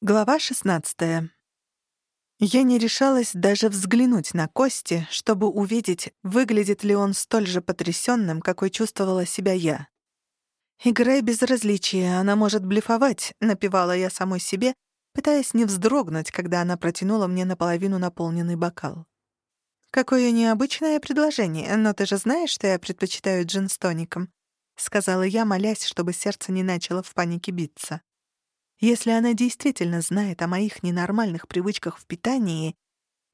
Глава 16. Я не решалась даже взглянуть на Кости, чтобы увидеть, выглядит ли он столь же потрясённым, какой чувствовала себя я. «Играй безразличие, она может блефовать», — напевала я самой себе, пытаясь не вздрогнуть, когда она протянула мне наполовину наполненный бокал. «Какое необычное предложение, но ты же знаешь, что я предпочитаю джин с тоником», — сказала я, молясь, чтобы сердце не начало в панике биться. Если она действительно знает о моих ненормальных привычках в питании,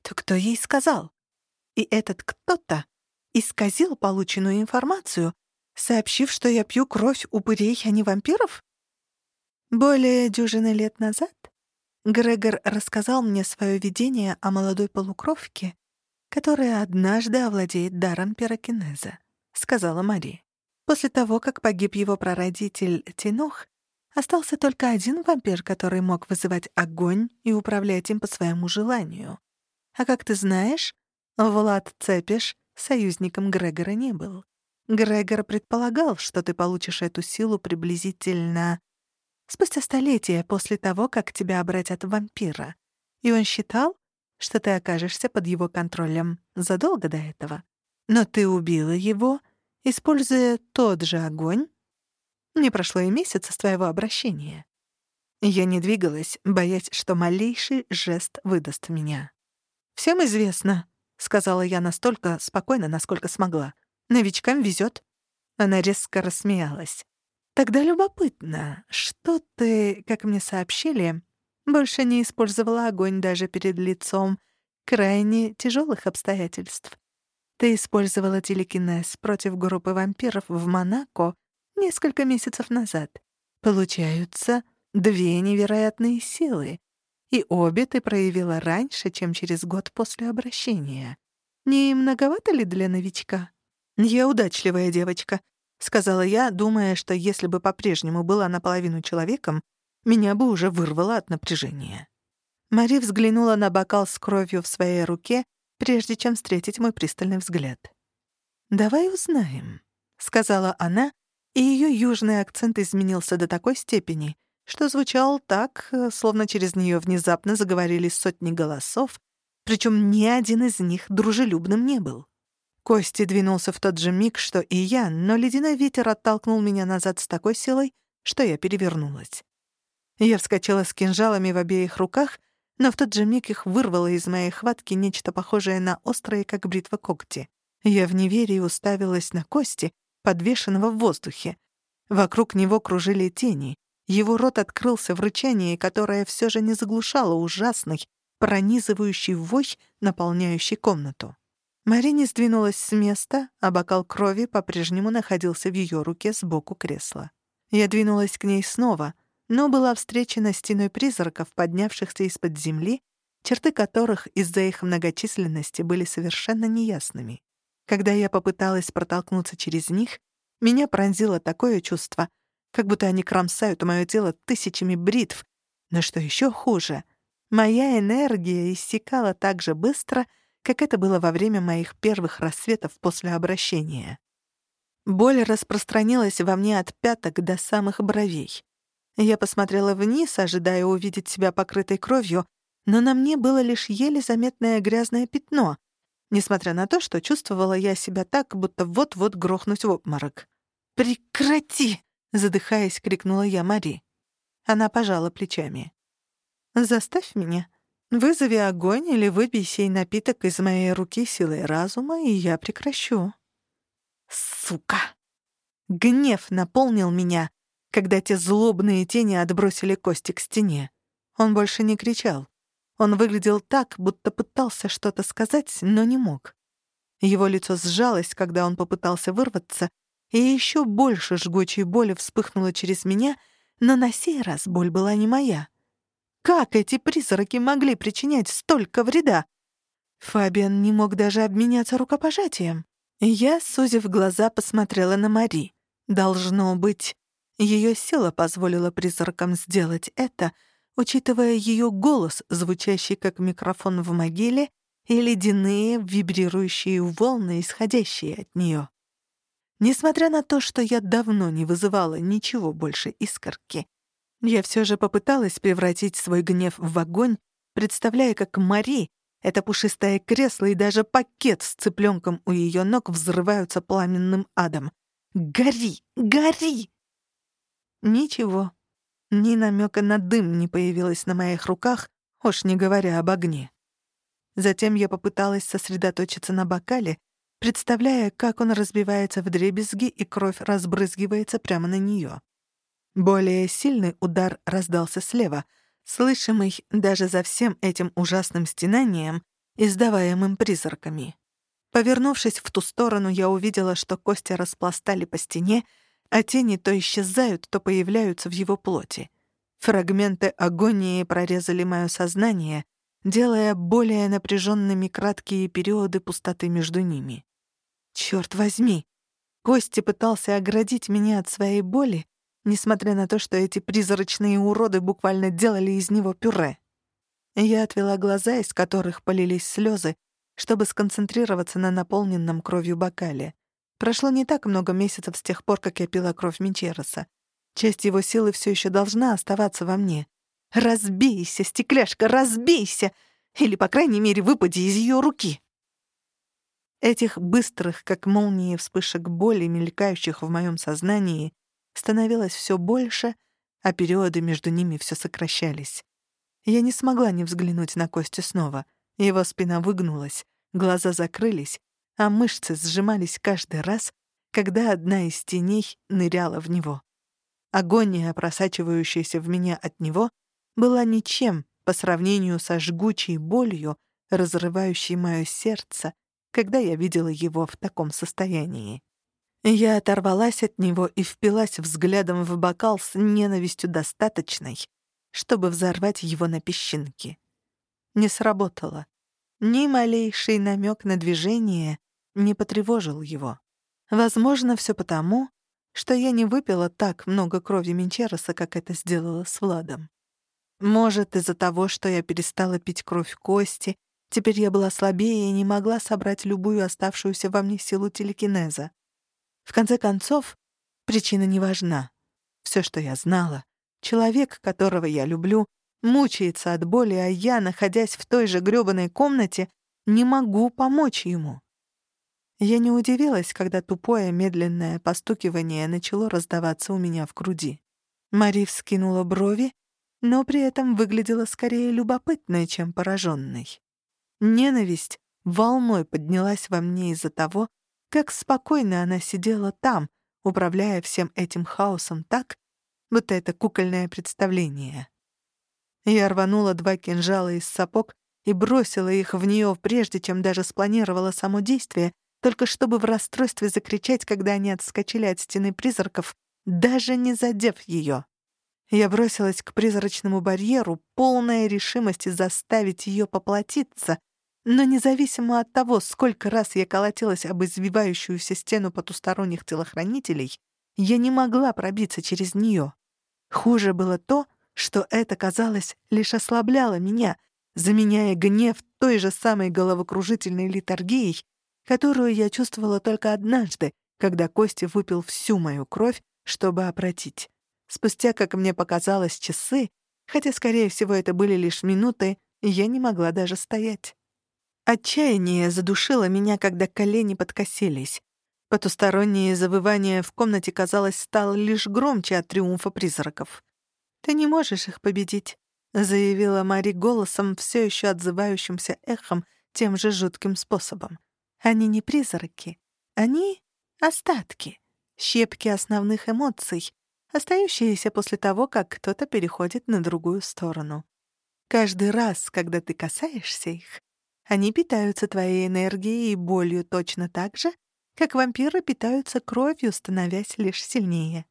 то кто ей сказал? И этот кто-то исказил полученную информацию, сообщив, что я пью кровь упырей, а не вампиров? Более дюжины лет назад Грегор рассказал мне свое видение о молодой полукровке, которая однажды овладеет даром пирокинеза, сказала Мари. После того, как погиб его прародитель Тинох, Остался только один вампир, который мог вызывать огонь и управлять им по своему желанию. А как ты знаешь, Влад Цепиш союзником Грегора не был. Грегор предполагал, что ты получишь эту силу приблизительно спустя столетия после того, как тебя обратят в вампира. И он считал, что ты окажешься под его контролем задолго до этого. Но ты убила его, используя тот же огонь, не прошло и месяца с твоего обращения. Я не двигалась, боясь, что малейший жест выдаст меня. «Всем известно», — сказала я настолько спокойно, насколько смогла. «Новичкам везет». Она резко рассмеялась. «Тогда любопытно, что ты, как мне сообщили, больше не использовала огонь даже перед лицом крайне тяжелых обстоятельств. Ты использовала телекинез против группы вампиров в Монако несколько месяцев назад. Получаются две невероятные силы. И обе ты проявила раньше, чем через год после обращения. Не многовато ли для новичка? Я удачливая девочка, — сказала я, думая, что если бы по-прежнему была наполовину человеком, меня бы уже вырвало от напряжения. Мари взглянула на бокал с кровью в своей руке, прежде чем встретить мой пристальный взгляд. «Давай узнаем», — сказала она, и ее южный акцент изменился до такой степени, что звучал так, э, словно через нее внезапно заговорили сотни голосов, причем ни один из них дружелюбным не был. Кости двинулся в тот же миг, что и я, но ледяной ветер оттолкнул меня назад с такой силой, что я перевернулась. Я вскочила с кинжалами в обеих руках, но в тот же миг их вырвало из моей хватки нечто похожее на острые, как бритва, когти. Я в неверии уставилась на кости, подвешенного в воздухе. Вокруг него кружили тени. Его рот открылся в рычании, которое все же не заглушало ужасный, пронизывающий вой, наполняющий комнату. Марине сдвинулась с места, а бокал крови по-прежнему находился в ее руке сбоку кресла. Я двинулась к ней снова, но была встречена стеной призраков, поднявшихся из-под земли, черты которых из-за их многочисленности были совершенно неясными. Когда я попыталась протолкнуться через них, меня пронзило такое чувство, как будто они кромсают мое тело тысячами бритв. Но что еще хуже, моя энергия иссякала так же быстро, как это было во время моих первых рассветов после обращения. Боль распространилась во мне от пяток до самых бровей. Я посмотрела вниз, ожидая увидеть себя покрытой кровью, но на мне было лишь еле заметное грязное пятно, несмотря на то, что чувствовала я себя так, будто вот-вот грохнуть в обморок. «Прекрати!» — задыхаясь, крикнула я Мари. Она пожала плечами. «Заставь меня. Вызови огонь или выпей сей напиток из моей руки силой разума, и я прекращу». «Сука!» Гнев наполнил меня, когда те злобные тени отбросили кости к стене. Он больше не кричал. Он выглядел так, будто пытался что-то сказать, но не мог. Его лицо сжалось, когда он попытался вырваться, и еще больше жгучей боли вспыхнуло через меня, но на сей раз боль была не моя. Как эти призраки могли причинять столько вреда? Фабиан не мог даже обменяться рукопожатием. Я, сузив глаза, посмотрела на Мари. Должно быть, ее сила позволила призракам сделать это — учитывая ее голос, звучащий как микрофон в могиле, и ледяные вибрирующие волны, исходящие от нее. Несмотря на то, что я давно не вызывала ничего больше искорки, Я все же попыталась превратить свой гнев в огонь, представляя, как Мари, это пушистое кресло и даже пакет с цыпленком у ее ног взрываются пламенным адом. «Гори! Гори!» Ничего. Ни намека на дым не появилось на моих руках, уж не говоря об огне. Затем я попыталась сосредоточиться на бокале, представляя, как он разбивается в дребезги и кровь разбрызгивается прямо на нее. Более сильный удар раздался слева, слышимый даже за всем этим ужасным стенанием, издаваемым призраками. Повернувшись в ту сторону, я увидела, что кости распластали по стене, а тени то исчезают, то появляются в его плоти. Фрагменты агонии прорезали мое сознание, делая более напряженными краткие периоды пустоты между ними. Черт возьми! Кости пытался оградить меня от своей боли, несмотря на то, что эти призрачные уроды буквально делали из него пюре. Я отвела глаза, из которых полились слезы, чтобы сконцентрироваться на наполненном кровью бокале. Прошло не так много месяцев с тех пор, как я пила кровь Минчероса. Часть его силы все еще должна оставаться во мне. «Разбейся, стекляшка, разбейся!» Или, по крайней мере, выпади из ее руки. Этих быстрых, как молнии, вспышек боли, мелькающих в моем сознании, становилось все больше, а периоды между ними все сокращались. Я не смогла не взглянуть на Костю снова. Его спина выгнулась, глаза закрылись, а мышцы сжимались каждый раз, когда одна из теней ныряла в него. Агония, просачивающаяся в меня от него, была ничем по сравнению со жгучей болью, разрывающей мое сердце, когда я видела его в таком состоянии. Я оторвалась от него и впилась взглядом в бокал с ненавистью достаточной, чтобы взорвать его на песчинки. Не сработало. Ни малейший намек на движение не потревожил его. Возможно, все потому, что я не выпила так много крови Менчероса, как это сделала с Владом. Может, из-за того, что я перестала пить кровь Кости, теперь я была слабее и не могла собрать любую оставшуюся во мне силу телекинеза. В конце концов, причина не важна. Все, что я знала, человек, которого я люблю, мучается от боли, а я, находясь в той же грёбаной комнате, не могу помочь ему. Я не удивилась, когда тупое медленное постукивание начало раздаваться у меня в груди. Мари вскинула брови, но при этом выглядела скорее любопытной, чем пораженной. Ненависть волной поднялась во мне из-за того, как спокойно она сидела там, управляя всем этим хаосом так, будто это кукольное представление. Я рванула два кинжала из сапог и бросила их в нее, прежде чем даже спланировала само действие, только чтобы в расстройстве закричать, когда они отскочили от стены призраков, даже не задев ее. Я бросилась к призрачному барьеру, полная решимости заставить ее поплатиться, но независимо от того, сколько раз я колотилась об извивающуюся стену потусторонних телохранителей, я не могла пробиться через нее. Хуже было то, что это, казалось, лишь ослабляло меня, заменяя гнев той же самой головокружительной литургией, которую я чувствовала только однажды, когда Костя выпил всю мою кровь, чтобы опротить. Спустя, как мне показалось, часы, хотя, скорее всего, это были лишь минуты, я не могла даже стоять. Отчаяние задушило меня, когда колени подкосились. Потустороннее завывание в комнате, казалось, стало лишь громче от триумфа призраков. «Ты не можешь их победить», — заявила Мари голосом, все еще отзывающимся эхом тем же жутким способом. «Они не призраки. Они — остатки, щепки основных эмоций, остающиеся после того, как кто-то переходит на другую сторону. Каждый раз, когда ты касаешься их, они питаются твоей энергией и болью точно так же, как вампиры питаются кровью, становясь лишь сильнее.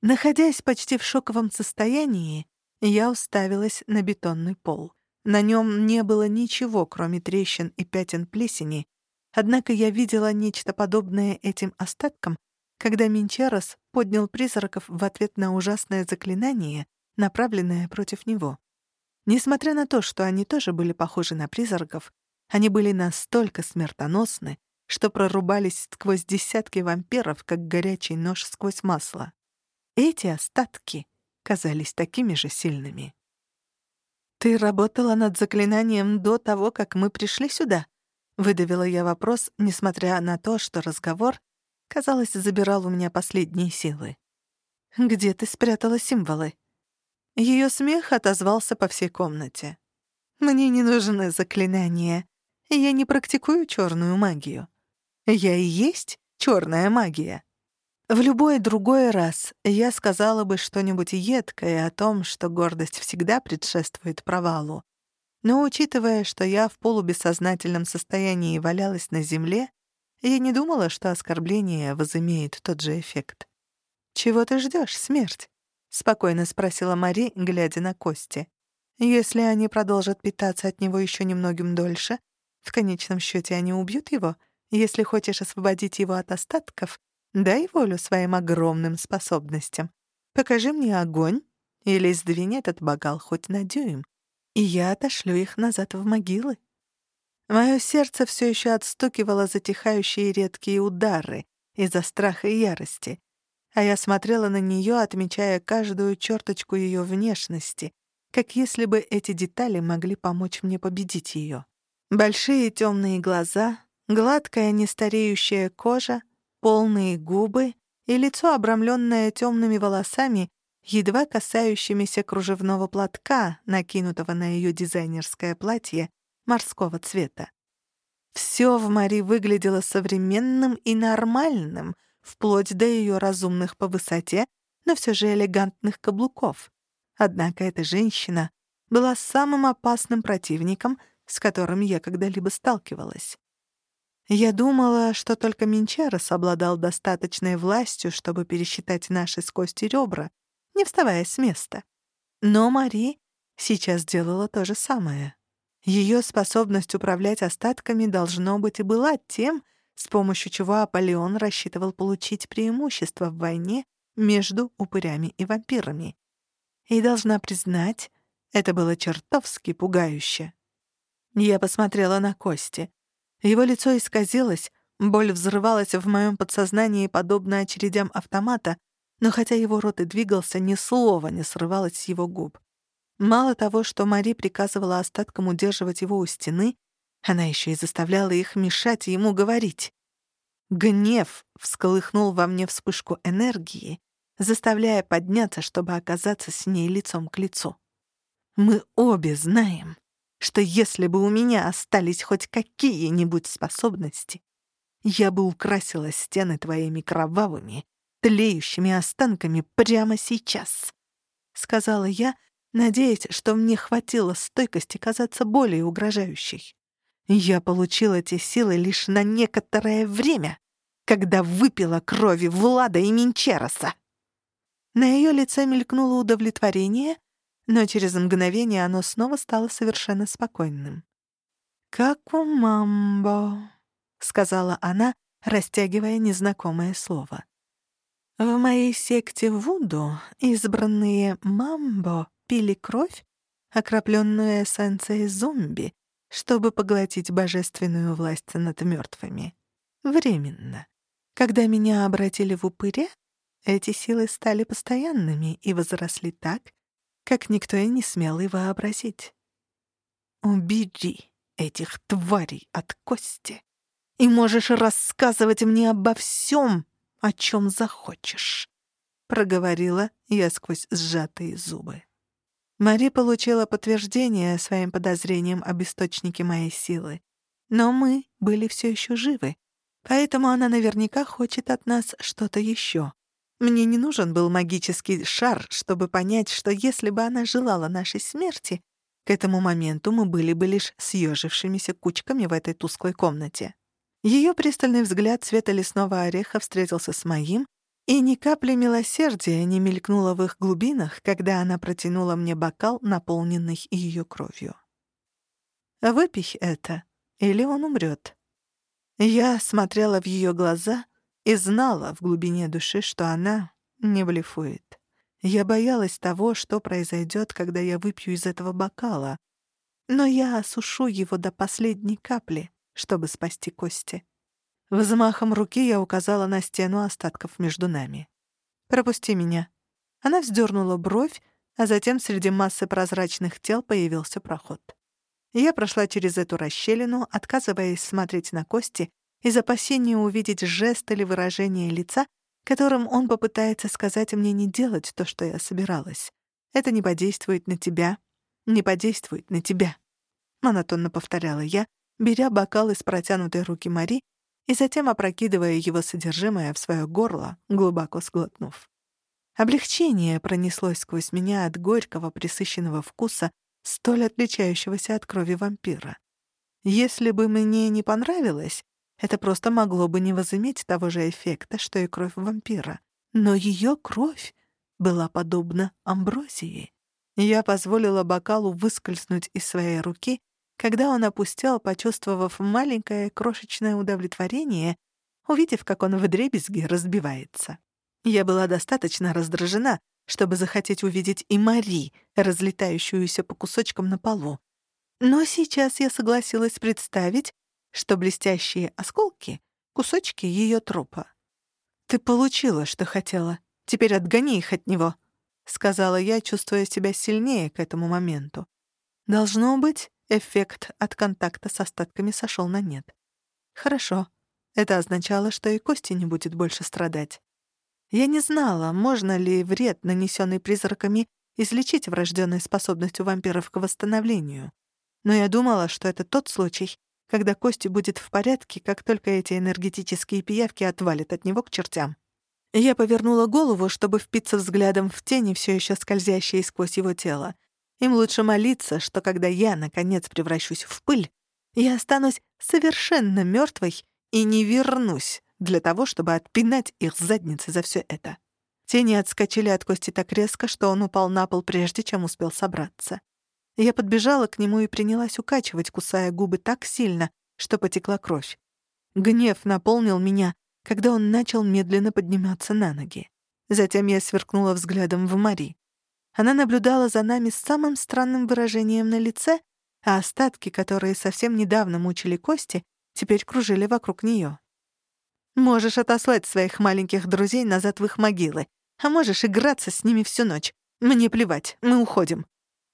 Находясь почти в шоковом состоянии, я уставилась на бетонный пол. На нем не было ничего, кроме трещин и пятен плесени, однако я видела нечто подобное этим остаткам, когда Минчарос поднял призраков в ответ на ужасное заклинание, направленное против него. Несмотря на то, что они тоже были похожи на призраков, они были настолько смертоносны, что прорубались сквозь десятки вампиров, как горячий нож сквозь масло. Эти остатки казались такими же сильными. «Ты работала над заклинанием до того, как мы пришли сюда?» — выдавила я вопрос, несмотря на то, что разговор, казалось, забирал у меня последние силы. «Где ты спрятала символы?» Ее смех отозвался по всей комнате. «Мне не нужны заклинания. Я не практикую черную магию. Я и есть черная магия». В любой другой раз я сказала бы что-нибудь едкое о том, что гордость всегда предшествует провалу. Но учитывая, что я в полубессознательном состоянии валялась на земле, я не думала, что оскорбление возымеет тот же эффект. «Чего ты ждешь, смерть?» — спокойно спросила Мари, глядя на кости. «Если они продолжат питаться от него еще немногим дольше, в конечном счете они убьют его. Если хочешь освободить его от остатков, Дай волю своим огромным способностям. Покажи мне огонь или сдвинь этот бокал хоть на дюйм, и я отошлю их назад в могилы. Мое сердце все еще отстукивало затихающие редкие удары из-за страха и ярости, а я смотрела на нее, отмечая каждую черточку ее внешности, как если бы эти детали могли помочь мне победить ее. Большие темные глаза, гладкая нестареющая кожа — полные губы и лицо, обрамленное темными волосами, едва касающимися кружевного платка, накинутого на ее дизайнерское платье морского цвета. Все в Мари выглядело современным и нормальным, вплоть до ее разумных по высоте, но все же элегантных каблуков. Однако эта женщина была самым опасным противником, с которым я когда-либо сталкивалась. Я думала, что только Минчарос обладал достаточной властью, чтобы пересчитать наши с Костей ребра, не вставая с места. Но Мари сейчас делала то же самое. Ее способность управлять остатками должно быть и была тем, с помощью чего Аполеон рассчитывал получить преимущество в войне между упырями и вампирами. И должна признать, это было чертовски пугающе. Я посмотрела на Кости. Его лицо исказилось, боль взрывалась в моем подсознании, подобно очередям автомата, но хотя его рот и двигался, ни слова не срывалось с его губ. Мало того, что Мари приказывала остаткам удерживать его у стены, она еще и заставляла их мешать ему говорить. Гнев всколыхнул во мне вспышку энергии, заставляя подняться, чтобы оказаться с ней лицом к лицу. Мы обе знаем, что если бы у меня остались хоть какие-нибудь способности, я бы украсила стены твоими кровавыми, тлеющими останками прямо сейчас», — сказала я, надеясь, что мне хватило стойкости казаться более угрожающей. Я получила эти силы лишь на некоторое время, когда выпила крови Влада и Минчероса. На ее лице мелькнуло удовлетворение, но через мгновение оно снова стало совершенно спокойным. «Как у мамбо», — сказала она, растягивая незнакомое слово. «В моей секте Вуду избранные мамбо пили кровь, окропленную эссенцией зомби, чтобы поглотить божественную власть над мертвыми. Временно. Когда меня обратили в упыря, эти силы стали постоянными и возросли так, как никто и не смел и вообразить. Убери этих тварей от кости, и можешь рассказывать мне обо всем, о чем захочешь», — проговорила я сквозь сжатые зубы. Мари получила подтверждение своим подозрениям об источнике моей силы. Но мы были все еще живы, поэтому она наверняка хочет от нас что-то еще. Мне не нужен был магический шар, чтобы понять, что если бы она желала нашей смерти, к этому моменту мы были бы лишь съежившимися кучками в этой тусклой комнате. Ее пристальный взгляд цвета лесного ореха встретился с моим, и ни капли милосердия не мелькнуло в их глубинах, когда она протянула мне бокал, наполненный ее кровью. «Выпей это, или он умрет». Я смотрела в ее глаза, и знала в глубине души, что она не блефует. Я боялась того, что произойдет, когда я выпью из этого бокала. Но я осушу его до последней капли, чтобы спасти кости. Взмахом руки я указала на стену остатков между нами. «Пропусти меня». Она вздернула бровь, а затем среди массы прозрачных тел появился проход. Я прошла через эту расщелину, отказываясь смотреть на кости из опасения увидеть жест или выражение лица, которым он попытается сказать мне не делать то, что я собиралась. Это не подействует на тебя, не подействует на тебя. Монотонно повторяла я, беря бокал из протянутой руки Мари и затем опрокидывая его содержимое в свое горло, глубоко сглотнув. Облегчение пронеслось сквозь меня от горького присыщенного вкуса, столь отличающегося от крови вампира. Если бы мне не понравилось, это просто могло бы не возыметь того же эффекта, что и кровь вампира. Но ее кровь была подобна амброзии. Я позволила бокалу выскользнуть из своей руки, когда он опустел, почувствовав маленькое крошечное удовлетворение, увидев, как он в дребезги разбивается. Я была достаточно раздражена, чтобы захотеть увидеть и Мари, разлетающуюся по кусочкам на полу. Но сейчас я согласилась представить, что блестящие осколки — кусочки ее трупа. «Ты получила, что хотела. Теперь отгони их от него», — сказала я, чувствуя себя сильнее к этому моменту. Должно быть, эффект от контакта с остатками сошел на нет. Хорошо. Это означало, что и Кости не будет больше страдать. Я не знала, можно ли вред, нанесенный призраками, излечить врожденной способностью вампиров к восстановлению. Но я думала, что это тот случай, когда Кости будет в порядке, как только эти энергетические пиявки отвалят от него к чертям. Я повернула голову, чтобы впиться взглядом в тени, все еще скользящие сквозь его тело. Им лучше молиться, что когда я, наконец, превращусь в пыль, я останусь совершенно мертвой и не вернусь для того, чтобы отпинать их задницы за все это. Тени отскочили от Кости так резко, что он упал на пол, прежде чем успел собраться. Я подбежала к нему и принялась укачивать, кусая губы так сильно, что потекла кровь. Гнев наполнил меня, когда он начал медленно подниматься на ноги. Затем я сверкнула взглядом в Мари. Она наблюдала за нами с самым странным выражением на лице, а остатки, которые совсем недавно мучили кости, теперь кружили вокруг нее. «Можешь отослать своих маленьких друзей назад в их могилы, а можешь играться с ними всю ночь. Мне плевать, мы уходим»,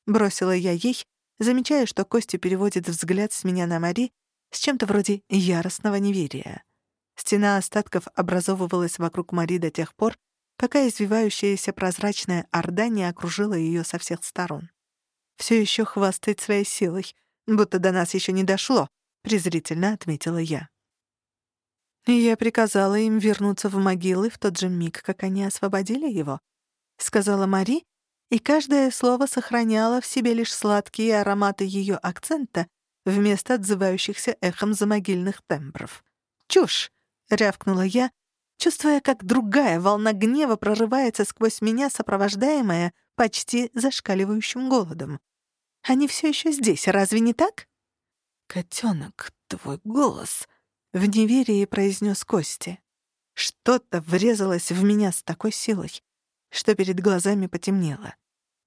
Бросила я ей, замечая, что Костя переводит взгляд с меня на Мари с чем-то вроде яростного неверия. Стена остатков образовывалась вокруг Мари до тех пор, пока извивающаяся прозрачная орда не окружила ее со всех сторон. «Все еще хвастает своей силой, будто до нас еще не дошло», — презрительно отметила я. «Я приказала им вернуться в могилы в тот же миг, как они освободили его», — сказала Мари, и каждое слово сохраняло в себе лишь сладкие ароматы ее акцента вместо отзывающихся эхом замогильных тембров. «Чушь!» — рявкнула я, чувствуя, как другая волна гнева прорывается сквозь меня, сопровождаемая почти зашкаливающим голодом. «Они все еще здесь, разве не так?» «Котенок, твой голос!» — в неверии произнес Кости. Что-то врезалось в меня с такой силой, что перед глазами потемнело.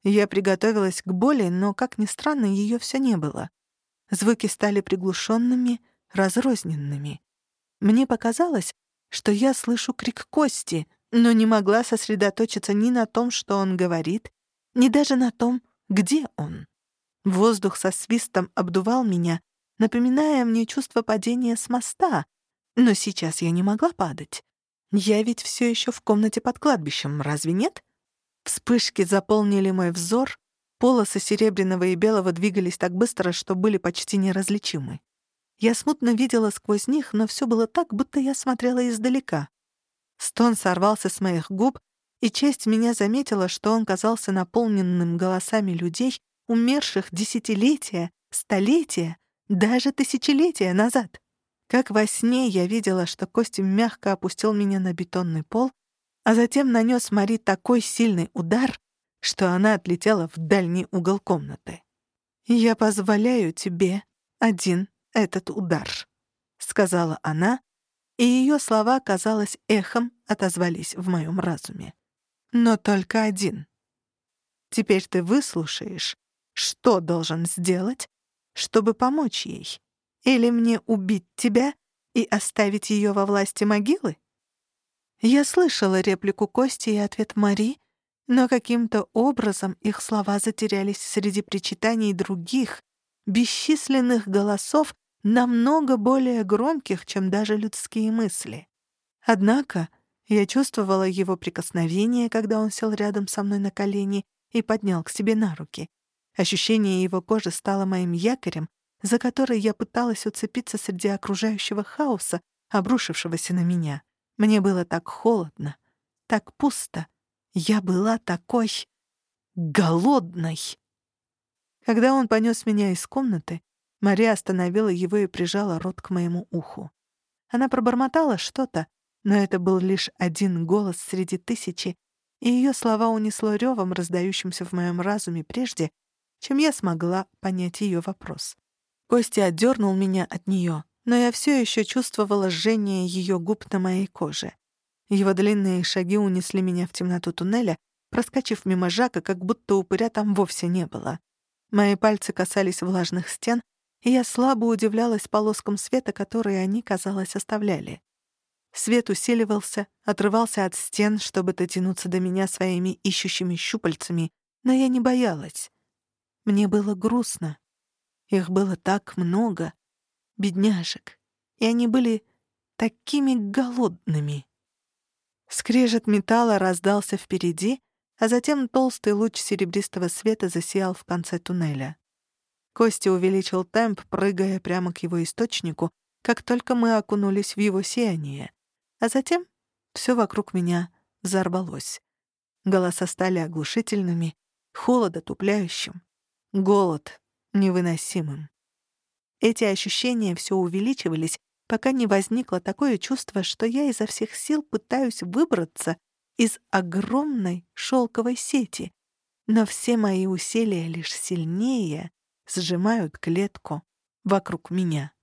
Я приготовилась к боли, но, как ни странно, ее все не было. Звуки стали приглушенными, разрозненными. Мне показалось, что я слышу крик Кости, но не могла сосредоточиться ни на том, что он говорит, ни даже на том, где он. Воздух со свистом обдувал меня, напоминая мне чувство падения с моста, но сейчас я не могла падать. Я ведь все еще в комнате под кладбищем, разве нет? Вспышки заполнили мой взор, полосы серебряного и белого двигались так быстро, что были почти неразличимы. Я смутно видела сквозь них, но все было так, будто я смотрела издалека. Стон сорвался с моих губ, и честь меня заметила, что он казался наполненным голосами людей, умерших десятилетия, столетия, даже тысячелетия назад. Как во сне я видела, что Костя мягко опустил меня на бетонный пол, а затем нанес Мари такой сильный удар, что она отлетела в дальний угол комнаты. «Я позволяю тебе один этот удар», — сказала она, и ее слова, казалось, эхом отозвались в моем разуме. «Но только один. Теперь ты выслушаешь, что должен сделать, чтобы помочь ей. Или мне убить тебя и оставить ее во власти могилы? Я слышала реплику Кости и ответ Мари, но каким-то образом их слова затерялись среди причитаний других, бесчисленных голосов, намного более громких, чем даже людские мысли. Однако я чувствовала его прикосновение, когда он сел рядом со мной на колени и поднял к себе на руки. Ощущение его кожи стало моим якорем, за который я пыталась уцепиться среди окружающего хаоса, обрушившегося на меня. Мне было так холодно, так пусто. Я была такой... голодной. Когда он понес меня из комнаты, Мария остановила его и прижала рот к моему уху. Она пробормотала что-то, но это был лишь один голос среди тысячи, и ее слова унесло ревом, раздающимся в моем разуме прежде, чем я смогла понять ее вопрос. Костя отдернул меня от нее, но я все еще чувствовала жжение ее губ на моей коже. Его длинные шаги унесли меня в темноту туннеля, проскочив мимо Жака, как будто упыря там вовсе не было. Мои пальцы касались влажных стен, и я слабо удивлялась полоскам света, которые они, казалось, оставляли. Свет усиливался, отрывался от стен, чтобы дотянуться до меня своими ищущими щупальцами, но я не боялась. Мне было грустно. Их было так много, бедняжек, и они были такими голодными. Скрежет металла раздался впереди, а затем толстый луч серебристого света засиял в конце туннеля. Костя увеличил темп, прыгая прямо к его источнику, как только мы окунулись в его сияние. А затем все вокруг меня взорвалось. Голоса стали оглушительными, холод отупляющим, голод невыносимым. Эти ощущения все увеличивались, пока не возникло такое чувство, что я изо всех сил пытаюсь выбраться из огромной шелковой сети, но все мои усилия лишь сильнее сжимают клетку вокруг меня.